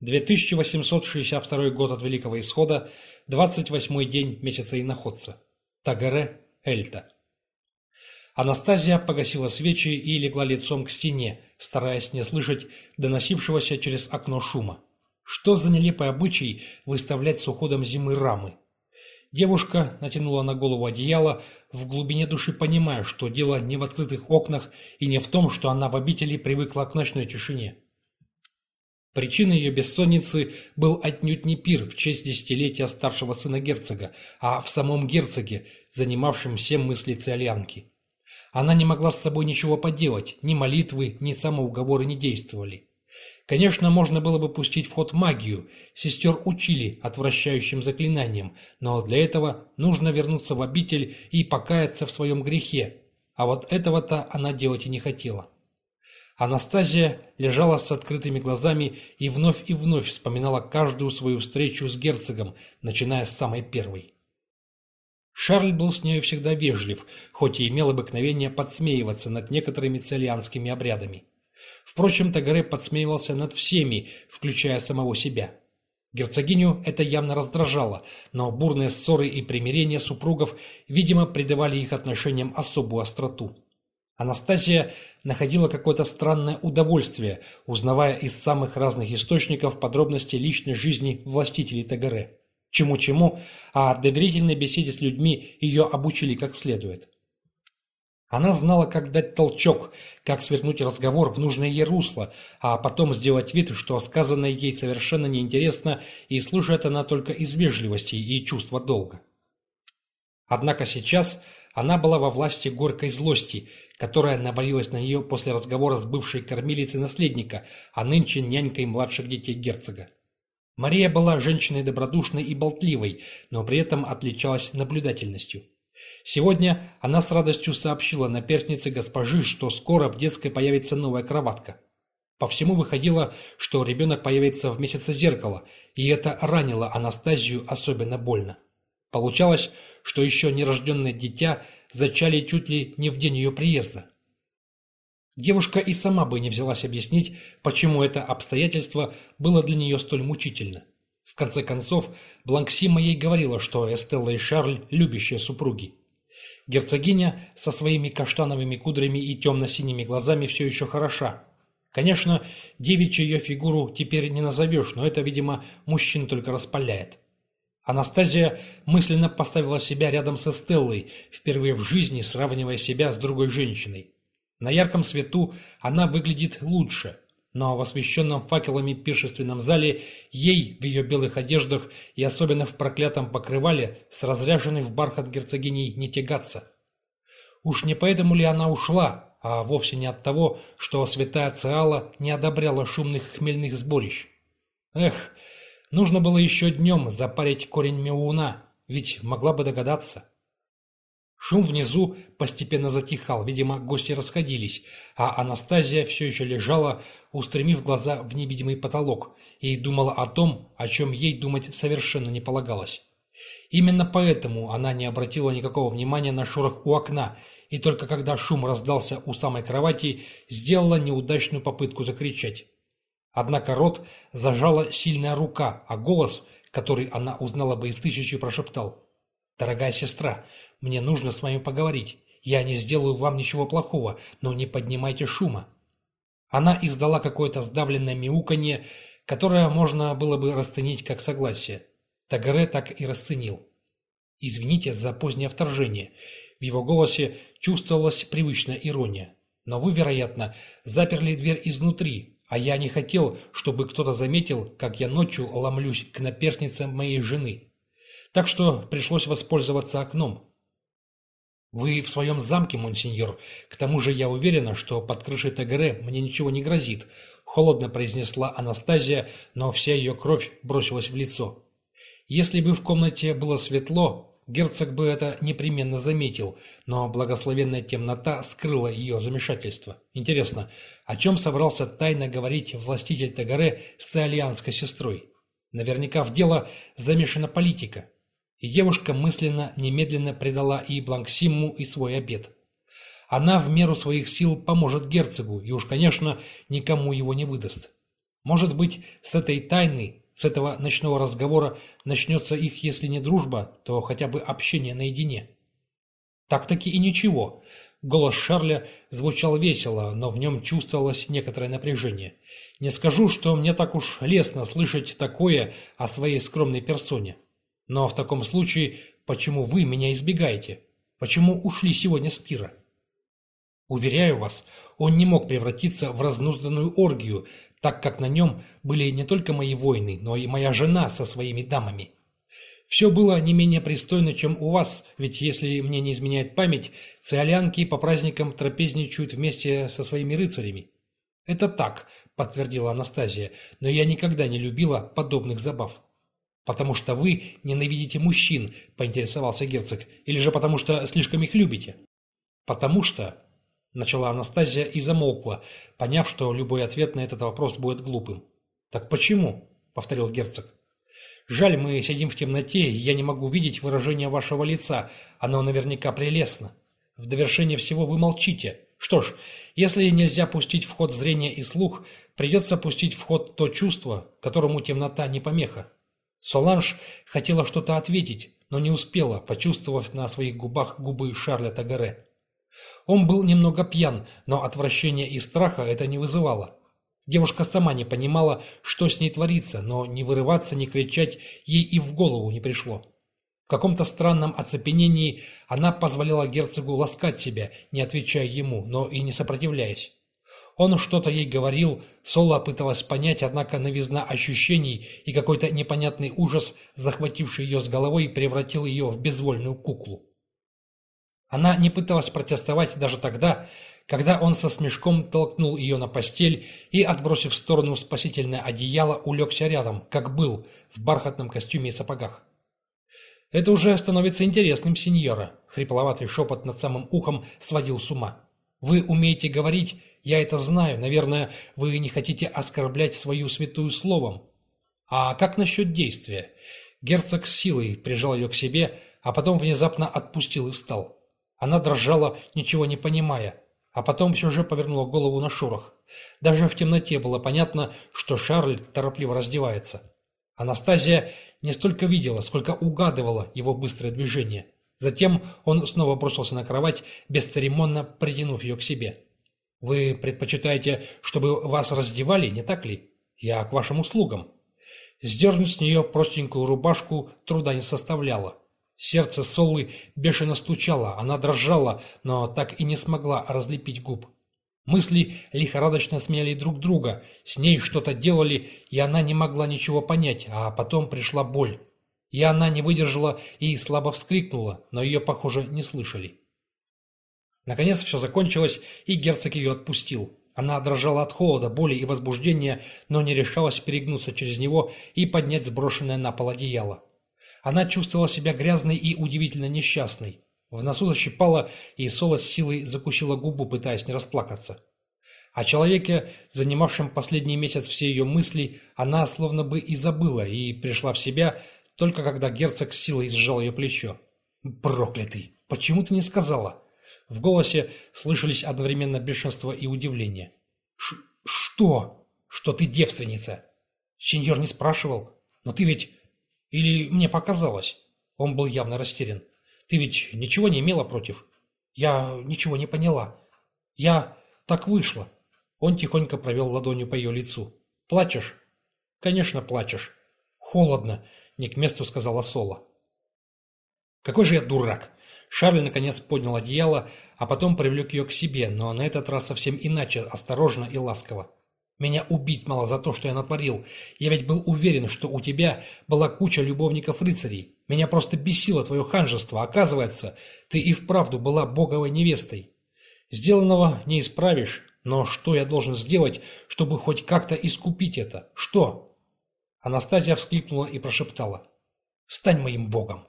2862 год от Великого Исхода, 28-й день месяца иноходца. Тагаре, Эльта. Анастазия погасила свечи и легла лицом к стене, стараясь не слышать доносившегося через окно шума. Что за нелепый обычай выставлять с уходом зимы рамы? Девушка натянула на голову одеяло, в глубине души понимая, что дело не в открытых окнах и не в том, что она в обители привыкла к ночной тишине. Причиной ее бессонницы был отнюдь не пир в честь десятилетия старшего сына герцога, а в самом герцоге, занимавшем все мысли циолянки. Она не могла с собой ничего поделать, ни молитвы, ни самоуговоры не действовали. Конечно, можно было бы пустить в ход магию, сестер учили отвращающим заклинаниям, но для этого нужно вернуться в обитель и покаяться в своем грехе, а вот этого-то она делать и не хотела. Анастазия лежала с открытыми глазами и вновь и вновь вспоминала каждую свою встречу с герцогом, начиная с самой первой. Шарль был с нею всегда вежлив, хоть и имел обыкновение подсмеиваться над некоторыми целианскими обрядами. Впрочем, Тагаре подсмеивался над всеми, включая самого себя. Герцогиню это явно раздражало, но бурные ссоры и примирения супругов, видимо, придавали их отношениям особую остроту. Анастасия находила какое-то странное удовольствие, узнавая из самых разных источников подробности личной жизни властителей Тагаре. Чему-чему, а доверительной беседе с людьми ее обучили как следует. Она знала, как дать толчок, как свернуть разговор в нужное ей русло, а потом сделать вид, что сказанное ей совершенно неинтересно, и слушает она только из вежливости и чувства долга. Однако сейчас она была во власти горькой злости, которая навалилась на нее после разговора с бывшей кормилицей наследника, а нынче нянькой младших детей герцога. Мария была женщиной добродушной и болтливой, но при этом отличалась наблюдательностью. Сегодня она с радостью сообщила наперстнице госпожи, что скоро в детской появится новая кроватка. По всему выходило, что ребенок появится в месяце зеркала, и это ранило Анастазию особенно больно. Получалось, что еще нерожденное дитя зачали чуть ли не в день ее приезда. Девушка и сама бы не взялась объяснить, почему это обстоятельство было для нее столь мучительно. В конце концов, Бланксима ей говорила, что Эстелла и Шарль – любящие супруги. Герцогиня со своими каштановыми кудрями и темно-синими глазами все еще хороша. Конечно, девичью ее фигуру теперь не назовешь, но это, видимо, мужчин только распаляет. Анастазия мысленно поставила себя рядом со Стеллой, впервые в жизни сравнивая себя с другой женщиной. На ярком свету она выглядит лучше, но в освещенном факелами пиршественном зале ей в ее белых одеждах и особенно в проклятом покрывале с разряженной в бархат герцогиней не тягаться. Уж не поэтому ли она ушла, а вовсе не от того, что святая Циала не одобряла шумных хмельных сборищ? Эх, Нужно было еще днем запарить корень мяуна, ведь могла бы догадаться. Шум внизу постепенно затихал, видимо, гости расходились, а Анастазия все еще лежала, устремив глаза в невидимый потолок, и думала о том, о чем ей думать совершенно не полагалось. Именно поэтому она не обратила никакого внимания на шорох у окна, и только когда шум раздался у самой кровати, сделала неудачную попытку закричать. Однако рот зажала сильная рука, а голос, который она узнала бы из тысячи, прошептал. «Дорогая сестра, мне нужно с вами поговорить. Я не сделаю вам ничего плохого, но не поднимайте шума». Она издала какое-то сдавленное мяуканье, которое можно было бы расценить как согласие. Тагаре так и расценил. «Извините за позднее вторжение». В его голосе чувствовалась привычная ирония. «Но вы, вероятно, заперли дверь изнутри, а я не хотел, чтобы кто-то заметил, как я ночью ломлюсь к наперстнице моей жены. Так что пришлось воспользоваться окном. «Вы в своем замке, монсеньор. К тому же я уверена, что под крышей Тагре мне ничего не грозит», — холодно произнесла Анастазия, но вся ее кровь бросилась в лицо. «Если бы в комнате было светло, Герцог бы это непременно заметил, но благословенная темнота скрыла ее замешательство. Интересно, о чем собрался тайно говорить властитель Тагаре с альянской сестрой? Наверняка в дело замешана политика. И девушка мысленно, немедленно предала и Бланксимму, и свой обед. Она в меру своих сил поможет герцогу, и уж, конечно, никому его не выдаст. Может быть, с этой тайны, с этого ночного разговора начнется их, если не дружба, то хотя бы общение наедине. Так-таки и ничего. Голос Шарля звучал весело, но в нем чувствовалось некоторое напряжение. Не скажу, что мне так уж лестно слышать такое о своей скромной персоне. Но в таком случае, почему вы меня избегаете? Почему ушли сегодня с пира? Уверяю вас, он не мог превратиться в разнузданную оргию, так как на нем были не только мои воины, но и моя жена со своими дамами. Все было не менее пристойно, чем у вас, ведь, если мне не изменяет память, циолянки по праздникам трапезничают вместе со своими рыцарями. Это так, подтвердила Анастасия, но я никогда не любила подобных забав. Потому что вы ненавидите мужчин, поинтересовался герцог, или же потому что слишком их любите? Потому что, начала Анастасия и замолкла, поняв, что любой ответ на этот вопрос будет глупым. Так почему? повторил герцог. Жаль, мы сидим в темноте, и я не могу видеть выражение вашего лица. Оно наверняка прелестно. В довершение всего вы молчите. Что ж, если нельзя пустить в ход зрение и слух, придется пустить в ход то чувство, которому темнота не помеха. Соланж хотела что-то ответить, но не успела, почувствовав на своих губах губы Шарля Тагаре. Он был немного пьян, но отвращения и страха это не вызывало. Девушка сама не понимала, что с ней творится, но ни вырываться, ни кричать ей и в голову не пришло. В каком-то странном оцепенении она позволяла герцогу ласкать себя, не отвечая ему, но и не сопротивляясь. Он что-то ей говорил, Соло пыталась понять, однако новизна ощущений и какой-то непонятный ужас, захвативший ее с головой, превратил ее в безвольную куклу. Она не пыталась протестовать даже тогда, когда он со смешком толкнул ее на постель и, отбросив в сторону спасительное одеяло, улегся рядом, как был, в бархатном костюме и сапогах. «Это уже становится интересным, сеньора», — хрипловатый шепот над самым ухом сводил с ума. «Вы умеете говорить, я это знаю, наверное, вы не хотите оскорблять свою святую словом. А как насчет действия?» Герцог с силой прижал ее к себе, а потом внезапно отпустил и встал. Она дрожала, ничего не понимая а потом все же повернула голову на шорох. Даже в темноте было понятно, что Шарль торопливо раздевается. Анастасия не столько видела, сколько угадывала его быстрое движение. Затем он снова бросился на кровать, бесцеремонно притянув ее к себе. «Вы предпочитаете, чтобы вас раздевали, не так ли? Я к вашим услугам». Сдернуть с нее простенькую рубашку труда не составляло. Сердце Соллы бешено стучало, она дрожала, но так и не смогла разлепить губ. Мысли лихорадочно сменяли друг друга, с ней что-то делали, и она не могла ничего понять, а потом пришла боль. И она не выдержала и слабо вскрикнула, но ее, похоже, не слышали. Наконец все закончилось, и герцог ее отпустил. Она дрожала от холода, боли и возбуждения, но не решалась перегнуться через него и поднять сброшенное на пол одеяло. Она чувствовала себя грязной и удивительно несчастной. В носу защипала, и Соло с силой закусила губу, пытаясь не расплакаться. О человеке, занимавшем последний месяц все ее мысли, она словно бы и забыла, и пришла в себя, только когда герцог с силой сжал ее плечо. «Проклятый! Почему ты не сказала?» В голосе слышались одновременно бешенство и удивление. «Что? Что ты девственница?» Сеньор не спрашивал. «Но ты ведь или мне показалось? Он был явно растерян. Ты ведь ничего не имела против? Я ничего не поняла. Я... Так вышло. Он тихонько провел ладонью по ее лицу. Плачешь? Конечно, плачешь. Холодно, не к месту сказала Соло. Какой же я дурак! Шарль наконец поднял одеяло, а потом привлек ее к себе, но на этот раз совсем иначе, осторожно и ласково. Меня убить мало за то, что я натворил. Я ведь был уверен, что у тебя была куча любовников-рыцарей. Меня просто бесило твое ханжество. Оказывается, ты и вправду была боговой невестой. Сделанного не исправишь, но что я должен сделать, чтобы хоть как-то искупить это? Что?» Анастасия всклипнула и прошептала. «Стань моим богом!»